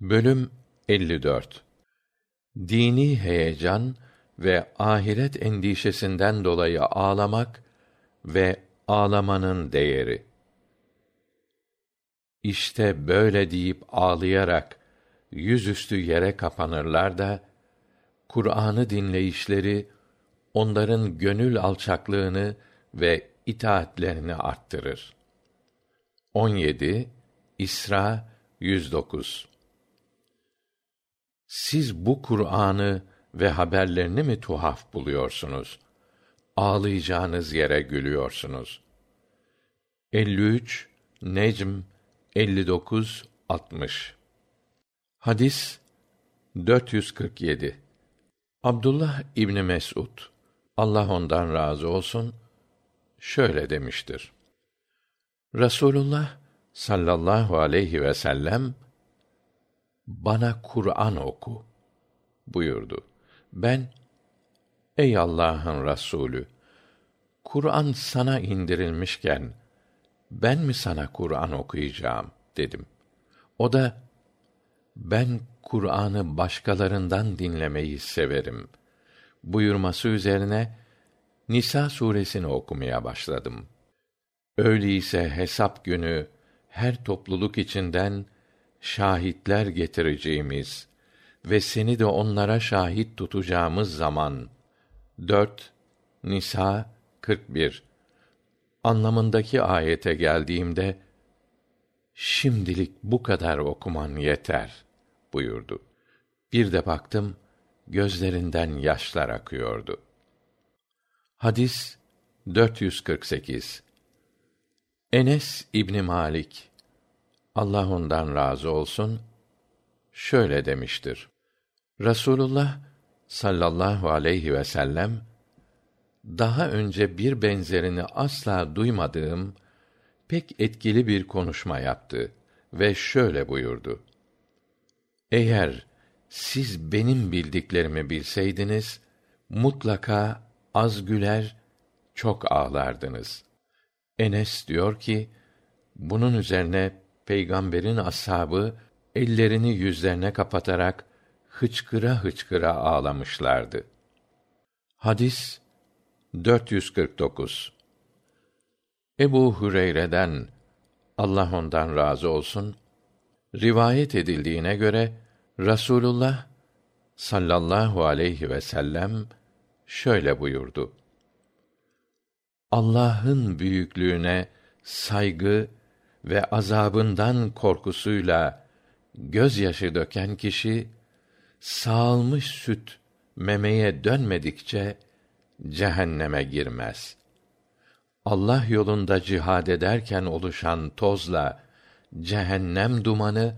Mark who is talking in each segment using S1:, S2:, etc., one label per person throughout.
S1: Bölüm 54 Dini heyecan ve ahiret endişesinden dolayı ağlamak ve ağlamanın değeri. İşte böyle deyip ağlayarak yüzüstü yere kapanırlar da Kur'an'ı dinleyişleri onların gönül alçaklığını ve itaatlerini arttırır. 17 İsra 109 Siz bu Kur'an'ı ve haberlerini mi tuhaf buluyorsunuz? Ağlayacağınız yere gülüyorsunuz. 53 Necm 59 60 Hadis 447 Abdullah İbni Mes'ud Allah ondan razı olsun şöyle demiştir. Rasulullah sallallahu aleyhi ve sellem bana Kur'an oku buyurdu. Ben ey Allah'ın Resulü Kur'an sana indirilmişken ben mi sana Kur'an okuyacağım dedim. O da ben Kur'an'ı başkalarından dinlemeyi severim buyurması üzerine Nisa suresini okumaya başladım. Öyleyse hesap günü her topluluk içinden şahitler getireceğimiz ve seni de onlara şahit tutacağımız zaman 4 Nisa 41 anlamındaki ayete geldiğimde şimdilik bu kadar okuman yeter buyurdu. Bir de baktım gözlerinden yaşlar akıyordu. Hadis 448 Enes İbni Malik Allah ondan razı olsun şöyle demiştir. Rasulullah sallallahu aleyhi ve sellem daha önce bir benzerini asla duymadığım pek etkili bir konuşma yaptı ve şöyle buyurdu. Eğer siz benim bildiklerimi bilseydiniz mutlaka az güler çok ağlardınız. Enes diyor ki bunun üzerine peygamberin ashabı ellerini yüzlerine kapatarak hıçkıra hıçkıra ağlamışlardı. Hadis 449 Ebu Hüreyre'den Allah ondan razı olsun rivayet edildiğine göre Rasulullah sallallahu aleyhi ve sellem şöyle buyurdu. Allah'ın büyüklüğüne saygı ve azabından korkusuyla gözyaşı döken kişi sağılmış süt memeye dönmedikçe cehenneme girmez. Allah yolunda cihad ederken oluşan tozla cehennem dumanı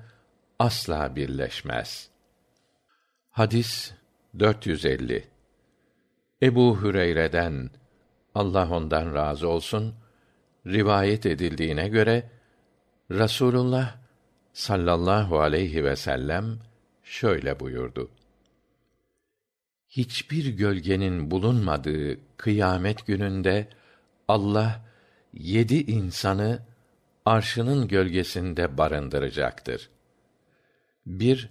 S1: asla birleşmez. Hadis 450 Ebu Hüreyre'den Allah ondan razı olsun rivayet edildiğine göre Rasulullah sallallahu aleyhi ve sellem şöyle buyurdu. Hiçbir gölgenin bulunmadığı kıyamet gününde Allah yedi insanı arşının gölgesinde barındıracaktır. Bir,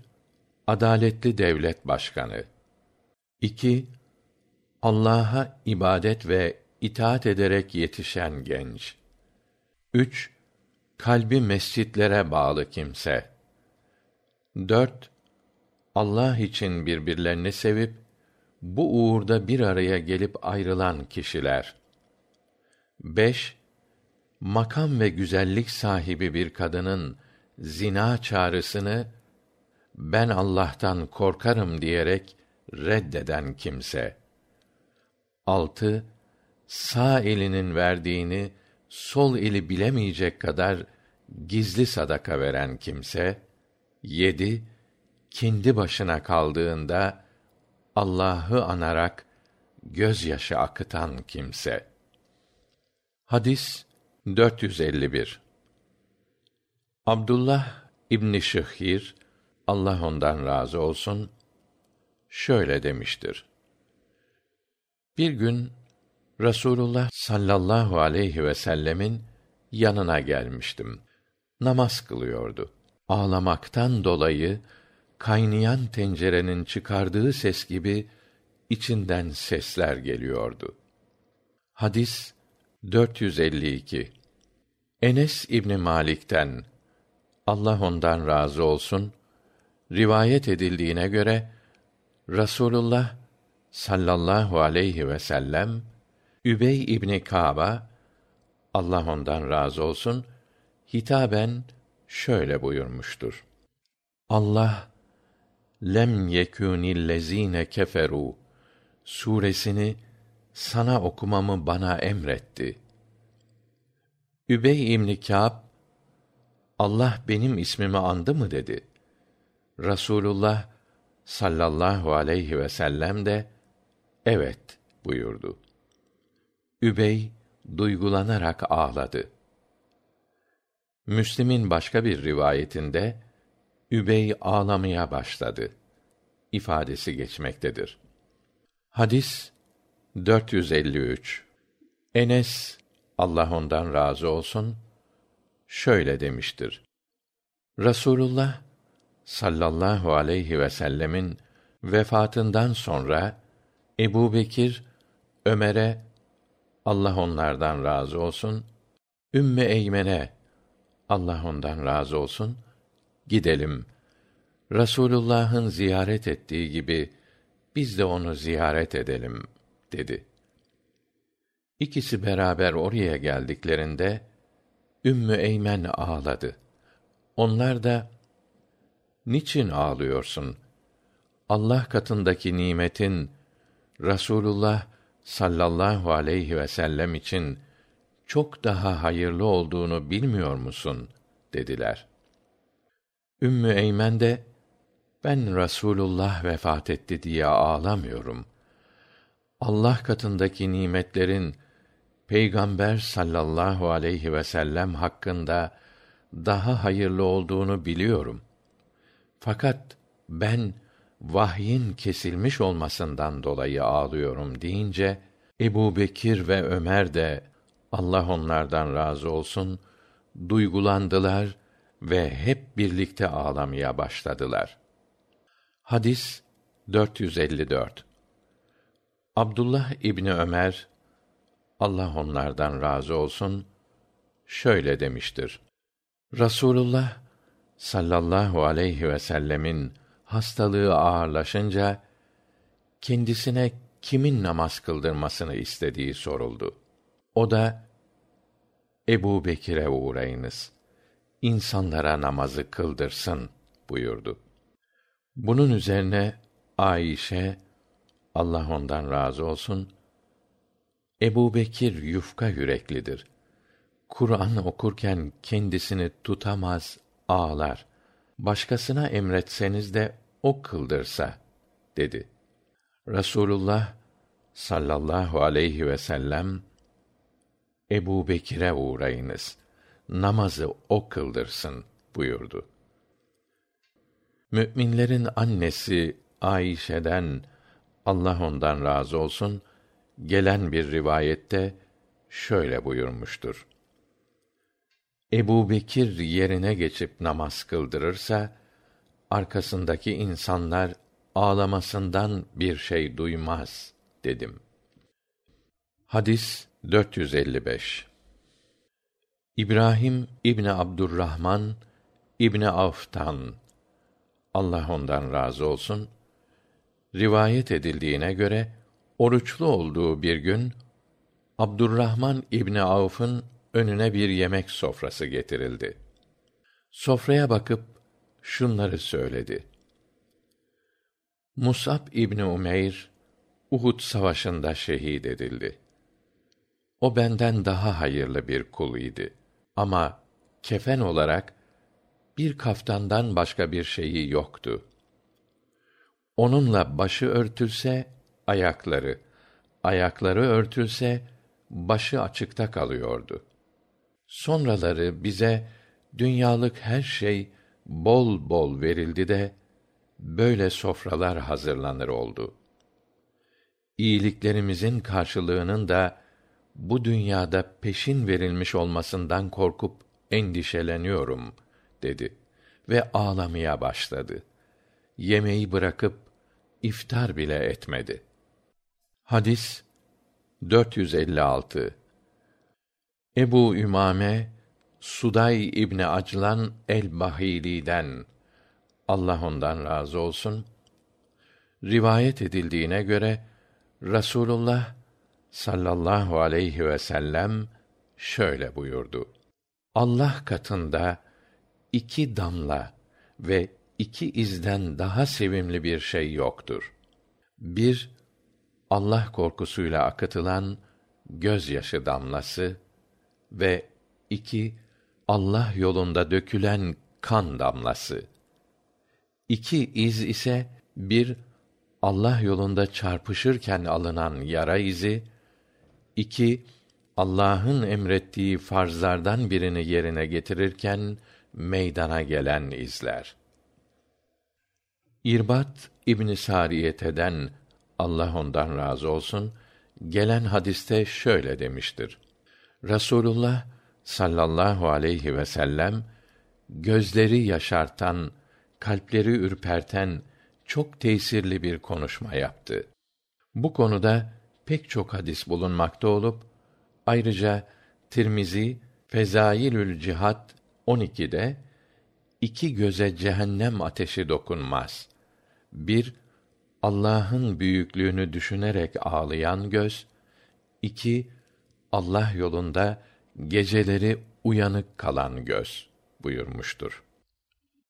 S1: adaletli devlet başkanı. İki, Allah'a ibadet ve itaat ederek yetişen genç. Üç, kalbi mescitlere bağlı kimse. Dört, Allah için birbirlerini sevip bu uğurda bir araya gelip ayrılan kişiler. Beş, makam ve güzellik sahibi bir kadının zina çağrısını ben Allah'tan korkarım diyerek reddeden kimse. Altı, sağ elinin verdiğini sol eli bilemeyecek kadar gizli sadaka veren kimse. Yedi, kendi başına kaldığında Allah'ı anarak gözyaşı akıtan kimse. Hadis 451 Abdullah İbn Şıhhir Allah ondan razı olsun şöyle demiştir. Bir gün Rasulullah sallallahu aleyhi ve sellemin yanına gelmiştim. Namaz kılıyordu. ağlamaktan dolayı kaynayan tencerenin çıkardığı ses gibi içinden sesler geliyordu. Hadis 452 Enes İbni Malik'ten Allah ondan razı olsun rivayet edildiğine göre Rasulullah sallallahu aleyhi ve sellem Übey İbni Kâb'a Allah ondan razı olsun hitaben şöyle buyurmuştur. Allah lem yekûnillezîne keferû suresini sana okumamı bana emretti. Übey İbn Kâb Allah benim ismimi andı mı dedi. Rasulullah sallallahu aleyhi ve sellem de evet buyurdu. Übey duygulanarak ağladı. Müslim'in başka bir rivayetinde Übey ağlamaya başladı ifadesi geçmektedir. Hadis 453 Enes Allah ondan razı olsun şöyle demiştir. Rasulullah sallallahu aleyhi ve sellemin vefatından sonra Ebu Bekir Ömer'e Allah onlardan razı olsun Ümmü Eymen'e Allah ondan razı olsun gidelim. Rasulullah'ın ziyaret ettiği gibi biz de onu ziyaret edelim dedi. İkisi beraber oraya geldiklerinde Ümmü Eymen ağladı. Onlar da niçin ağlıyorsun? Allah katındaki nimetin Rasulullah sallallahu aleyhi ve sellem için çok daha hayırlı olduğunu bilmiyor musun? dediler. Ümmü Eymen de ben Rasulullah vefat etti diye ağlamıyorum. Allah katındaki nimetlerin Peygamber sallallahu aleyhi ve sellem hakkında daha hayırlı olduğunu biliyorum. Fakat ben vahyin kesilmiş olmasından dolayı ağlıyorum deyince Ebu Bekir ve Ömer de Allah onlardan razı olsun duygulandılar ve hep birlikte ağlamaya başladılar. Hadis 454 Abdullah İbni Ömer Allah onlardan razı olsun şöyle demiştir. Rasulullah sallallahu aleyhi ve sellemin hastalığı ağırlaşınca kendisine kimin namaz kıldırmasını istediği soruldu. O da Ebu Bekir'e uğrayınız. İnsanlara namazı kıldırsın buyurdu. Bunun üzerine Ayşe Allah ondan razı olsun Ebu Bekir yufka yüreklidir. Kur'an okurken kendisini tutamaz, ağlar. Başkasına emretseniz de o kıldırsa, dedi. Rasulullah sallallahu aleyhi ve sellem, Ebu Bekir'e uğrayınız. Namazı o kıldırsın buyurdu. Mü'minlerin annesi Ayşe'den Allah ondan razı olsun gelen bir rivayette şöyle buyurmuştur. Ebu Bekir yerine geçip namaz kıldırırsa, arkasındaki insanlar ağlamasından bir şey duymaz dedim. Hadis 455 İbrahim İbni Abdurrahman İbni Avf'tan Allah ondan razı olsun rivayet edildiğine göre oruçlu olduğu bir gün Abdurrahman İbni Avf'ın önüne bir yemek sofrası getirildi. Sofraya bakıp şunları söyledi. Musab İbni Umeyr Uhud savaşında şehit edildi. O benden daha hayırlı bir kul idi. Ama kefen olarak bir kaftandan başka bir şeyi yoktu. Onunla başı örtülse ayakları, ayakları örtülse başı açıkta kalıyordu. Sonraları bize dünyalık her şey bol bol verildi de böyle sofralar hazırlanır oldu. İyiliklerimizin karşılığının da bu dünyada peşin verilmiş olmasından korkup endişeleniyorum dedi ve ağlamaya başladı. Yemeği bırakıp iftar bile etmedi. Hadis 456 Ebu Ümame Suday İbni Aclan el-Bahili'den Allah ondan razı olsun rivayet edildiğine göre Rasulullah sallallahu aleyhi ve sellem şöyle buyurdu. Allah katında iki damla ve iki izden daha sevimli bir şey yoktur. Bir, Allah korkusuyla akıtılan gözyaşı damlası ve iki, Allah yolunda dökülen kan damlası. İki iz ise bir Allah yolunda çarpışırken alınan yara izi, iki Allah'ın emrettiği farzlardan birini yerine getirirken meydana gelen izler. İrbat İbn Sariyete'den Allah ondan razı olsun gelen hadiste şöyle demiştir. Rasulullah sallallahu aleyhi ve sellem gözleri yaşartan, kalpleri ürperten çok tesirli bir konuşma yaptı. Bu konuda pek çok hadis bulunmakta olup ayrıca Tirmizi Fezailül Cihat 12'de iki göze cehennem ateşi dokunmaz. Bir Allah'ın büyüklüğünü düşünerek ağlayan göz, iki Allah yolunda geceleri uyanık kalan göz buyurmuştur.